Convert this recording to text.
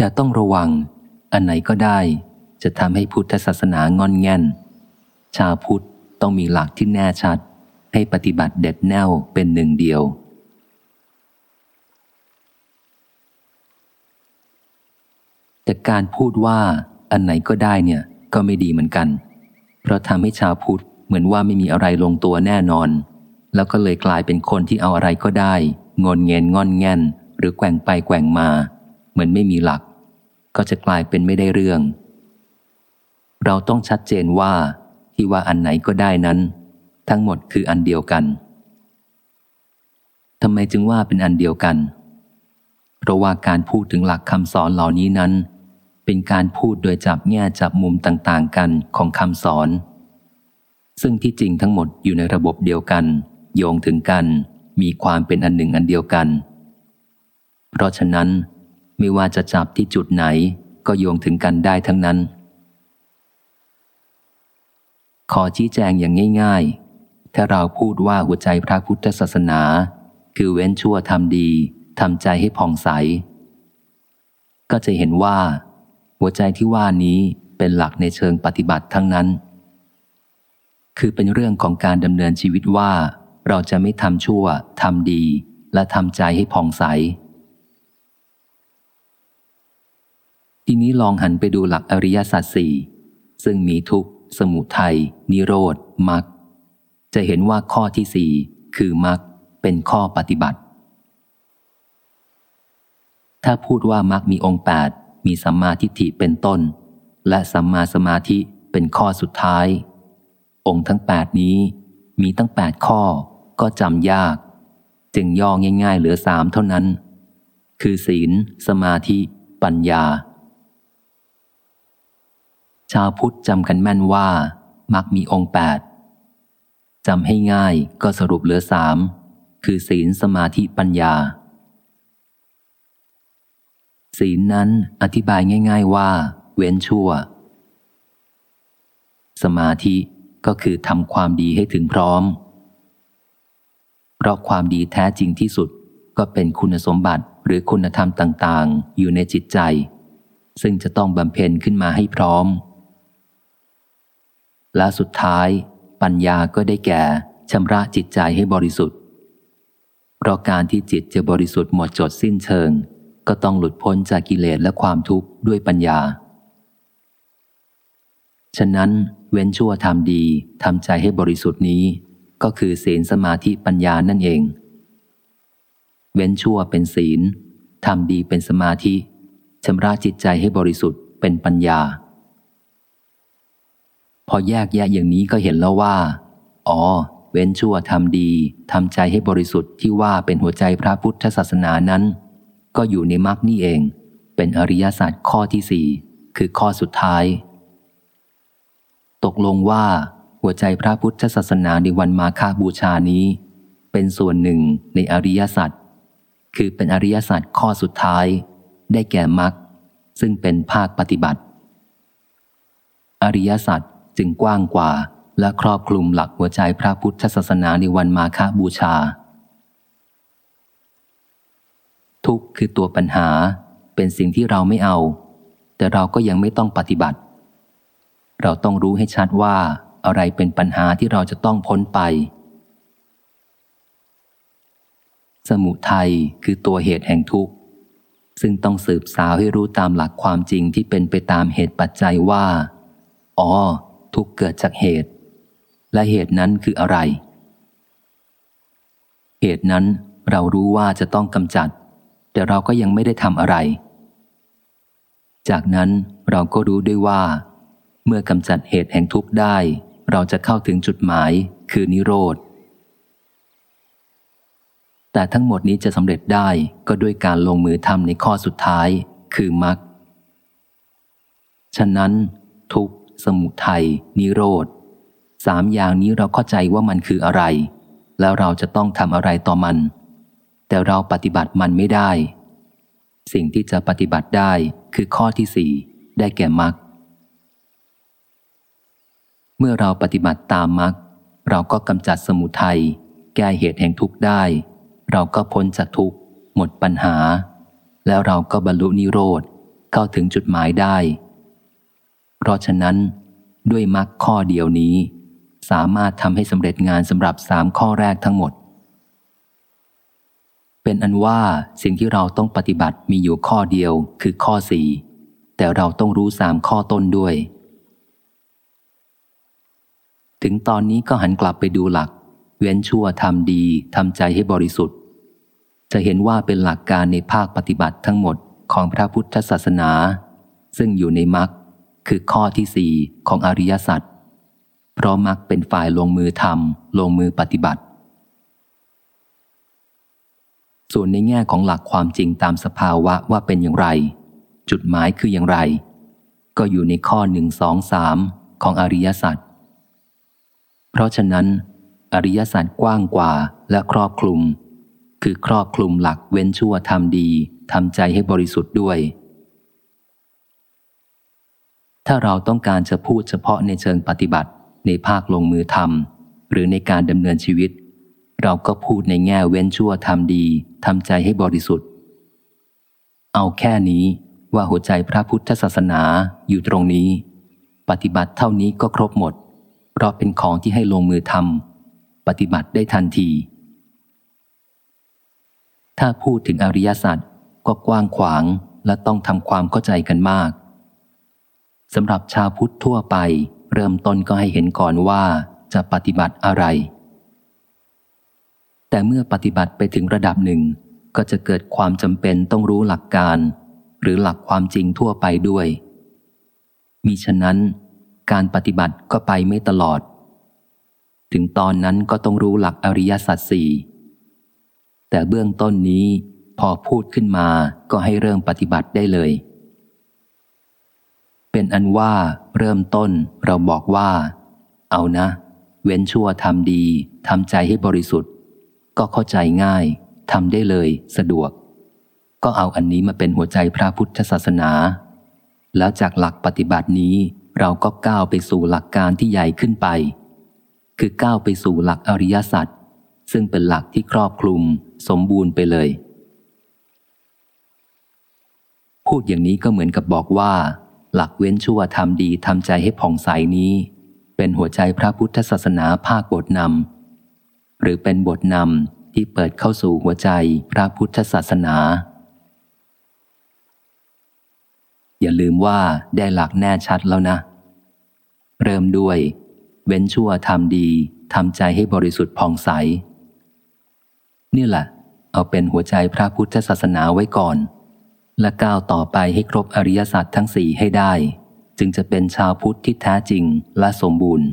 แต่ต้องระวัง อันไหนก็ได้ จะทำให้พุทธศาสนางอนแง่น ชาวพุทธต้องมีหลักที่แน่ชัด ให้ปฏิบัติเด็ดแน่วเป็นหนึ่งเดียว แต่การพูดว่าอันไหนก็ได้เนี่ยก็ไม่ดีเหมือนกัน เพราะทำให้ชาวพุทธเหมือนว่าไม่มีอะไรลงตัวแน่นอน แล้วก็เลยกลายเป็นคนที่เอาอะไรก็ได้ งอนเงินงอนแง่น หรือแกว่งไปแกว่งมา เหมือนไม่มีหลัก ก็จะกลายเป็นไม่ได้เรื่อง เราต้องชัดเจนว่าที่ว่าอันไหนก็ได้นั้น ทั้งหมดคืออันเดียวกันทำไมจึงว่าเป็นอันเดียวกัน เพราะว่าการพูดถึงหลักคำสอนเหล่านี้นั้น เป็นการพูดโดยจับแง่จับมุมต่างๆ กันของคำสอน ซึ่งที่จริงทั้งหมดอยู่ในระบบเดียวกัน โยงถึงกัน มีความเป็นอันหนึ่งอันเดียวกัน เพราะฉะนั้น ไม่ว่าจะจับที่จุดไหนก็โยงถึงกันได้ทั้งนั้น ขอชี้แจงอย่างง่ายๆ ถ้าเราพูดว่าหัวใจพระพุทธศาสนา คือเว้นชั่วทำดีทำใจให้ผ่องใส ก็จะเห็นว่า หัวใจที่ว่านี้เป็นหลักในเชิงปฏิบัติทั้งนั้น คือเป็นเรื่องของการดำเนินชีวิตว่า เราจะไม่ทำชั่วทำดี และทำใจให้ผ่องใส ทีนี้ลองหันไปดูหลักอริยสัจสี่ซึ่งมีทุกข์ สมุทัย นิโรธมรรคจะเห็นว่าข้อที่สี่คือมรรคเป็นข้อปฏิบัติ ถ้าพูดว่ามรรคมีองค์แปดมีสัมมาทิฏฐิเป็นต้น และสัมมาสมาธิเป็นข้อสุดท้าย องค์ทั้งแปดนี้มีตั้งแปดข้อก็จำยาก จึงย่อง่าย ๆ เหลือสามเท่านั้น คือศีล สมาธิ ปัญญา ชาวพุทธจำกันแม่นว่า มักมีองค์แปดจำให้ง่ายก็สรุปเหลือสามคือศีลสมาธิปัญญา ศีลนั้นอธิบายง่าย ๆว่า เว้นชั่ว สมาธิก็คือทำความดีให้ถึงพร้อม เพราะความดีแท้จริงที่สุดก็เป็นคุณสมบัติหรือคุณธรรมต่าง ๆ อยู่ในจิตใจ ซึ่งจะต้องบำเพ็ญขึ้นมาให้พร้อม และสุดท้าย ปัญญาก็ได้แก่ชำระจิตใจให้บริสุทธิ์ เพราะการที่จิตจะบริสุทธิ์หมดจดสิ้นเชิง ก็ต้องหลุดพ้นจากกิเลสและความทุกข์ด้วยปัญญา ฉะนั้นเว้นชั่วทำดีทำใจให้บริสุทธิ์นี้ ก็คือศีลสมาธิปัญญานั่นเอง เว้นชั่วเป็นศีลทำดีเป็นสมาธิชำระจิตใจให้บริสุทธิ์เป็นปัญญา พอแยกแยะอย่างนี้ก็เห็นแล้วว่า อ๋อ เว้นชั่วทำดีทำใจให้บริสุทธิ์ที่ว่าเป็นหัวใจพระพุทธศาสนานั้น ก็อยู่ในมรรคนี่เอง เป็นอริยศาสัจข้อที่สี่คือข้อสุดท้าย ตกลงว่า หัวใจพระพุทธศาสนาในวันมาฆบูชานี้ เป็นส่วนหนึ่งในอริยศาสัจคือเป็นอริยศาสัจข้อสุดท้าย ได้แก่มรรคซึ่งเป็นภาคปฏิบัติ อริยศาสัจ จึงกว้างกว่า และครอบคลุมหลักหัวใจพระพุทธศาสนาในวันมาฆบูชา ทุกคือตัวปัญหาเป็นสิ่งที่เราไม่เอา แต่เราก็ยังไม่ต้องปฏิบัติ เราต้องรู้ให้ชัดว่าอะไรเป็นปัญหาที่เราจะต้องพ้นไป สมุทัยคือตัวเหตุแห่งทุกข์ ซึ่งต้องสืบสาวให้รู้ตามหลักความจริงที่เป็นไปตามเหตุปัจจัยว่า อ๋อ ทุกเกิดจากเหตุ และเหตุนั้นคืออะไร เหตุนั้นเรารู้ว่าจะต้องกำจัด แต่เราก็ยังไม่ได้ทำอะไร จากนั้นเราก็รู้ด้วยว่า เมื่อกำจัดเหตุแห่งทุกข์ได้ เราจะเข้าถึงจุดหมายคือนิโรธ แต่ทั้งหมดนี้จะสำเร็จได้ก็ด้วยการลงมือทำในข้อสุดท้ายคือมรรคฉะนั้นทุก สมุทัย นิโรธสามอย่างนี้เราเข้าใจว่ามันคืออะไร แล้วเราจะต้องทำอะไรต่อมัน แต่เราปฏิบัติมันไม่ได้ สิ่งที่จะปฏิบัติได้คือข้อที่สี่ได้แก่มรรคเมื่อเราปฏิบัติตามมรรคเราก็กำจัดสมุทัย แก้เหตุแห่งทุกข์ได้ เราก็พ้นจากทุกข์ หมดปัญหา แล้วเราก็บรรลุนิโรธ เข้าถึงจุดหมายได้ เพราะฉะนั้น ด้วยมรรคข้อเดียวนี้ สามารถทำให้สำเร็จงานสำหรับสามข้อแรกทั้งหมด เป็นอันว่าสิ่งที่เราต้องปฏิบัติมีอยู่ข้อเดียวคือข้อสี่แต่เราต้องรู้สามข้อต้นด้วย ถึงตอนนี้ก็หันกลับไปดูหลัก เว้นชั่วทำดีทำใจให้บริสุทธิ์ จะเห็นว่าเป็นหลักการในภาคปฏิบัติทั้งหมดของพระพุทธศาสนา ซึ่งอยู่ในมรรค คือข้อที่สี่ของอริยสัจเพราะมรรคเป็นฝ่ายลงมือทำลงมือปฏิบัติ ส่วนในแง่ของหลักความจริงตามสภาวะว่าเป็นอย่างไร จุดหมายคืออย่างไร ก็อยู่ในข้อหนึ่งสองสามของอริยสัจเพราะฉะนั้น อริยสัจกว้างกว่าและครอบคลุม คือครอบคลุมหลักเว้นชั่วทำดีทำใจให้บริสุทธิ์ด้วย ถ้าเราต้องการจะพูดเฉพาะในเชิงปฏิบัติ ในภาคลงมือทำหรือในการดำเนินชีวิต เราก็พูดในแง่เว้นชั่วทำดีทำใจให้บริสุทธิ์ เอาแค่นี้ว่าหัวใจพระพุทธศาสนาอยู่ตรงนี้ ปฏิบัติเท่านี้ก็ครบหมด เพราะเป็นของที่ให้ลงมือทำปฏิบัติได้ทันที ถ้าพูดถึงอริยสัจก็กว้างขวางและต้องทำความเข้าใจกันมาก สำหรับชาวพุทธทั่วไป เริ่มต้นก็ให้เห็นก่อนว่าจะปฏิบัติอะไร แต่เมื่อปฏิบัติไปถึงระดับหนึ่ง ก็จะเกิดความจำเป็นต้องรู้หลักการ หรือหลักความจริงทั่วไปด้วยมีฉะนั้น การปฏิบัติก็ไปไม่ตลอด ถึงตอนนั้นก็ต้องรู้หลักอริยสัจสี่แต่เบื้องต้นนี้พอพูดขึ้นมาก็ให้เริ่มปฏิบัติได้เลย เป็นอันว่าเริ่มต้นเราบอกว่า เอานะ เว้นชั่วทำดีทำใจให้บริสุทธิ์ ก็เข้าใจง่ายทำได้เลยสะดวก ก็เอาอันนี้มาเป็นหัวใจพระพุทธศาสนา แล้วจากหลักปฏิบัตินี้เราก็ก้าวไปสู่หลักการที่ใหญ่ขึ้นไป คือก้าวไปสู่หลักอริยสัจซึ่งเป็นหลักที่ครอบคลุมสมบูรณ์ไปเลย พูดอย่างนี้ก็เหมือนกับบอกว่า หลักเว้นชั่วทำดีทำใจให้ผ่องใสนี้ เป็นหัวใจพระพุทธศาสนาภาคบทนำหรือเป็นบทนำที่เปิดเข้าสู่หัวใจพระพุทธศาสนา อย่าลืมว่าได้หลักแน่ชัดแล้วนะ เริ่มด้วย เว้นชั่วทำดีทำใจให้บริสุทธิ์ผ่องใส นี่แหละ เอาเป็นหัวใจพระพุทธศาสนาไว้ก่อน และก้าวต่อไปให้ครบอริยสัจทั้งสี่ให้ได้ จึงจะเป็นชาวพุทธที่แท้จริงและสมบูรณ์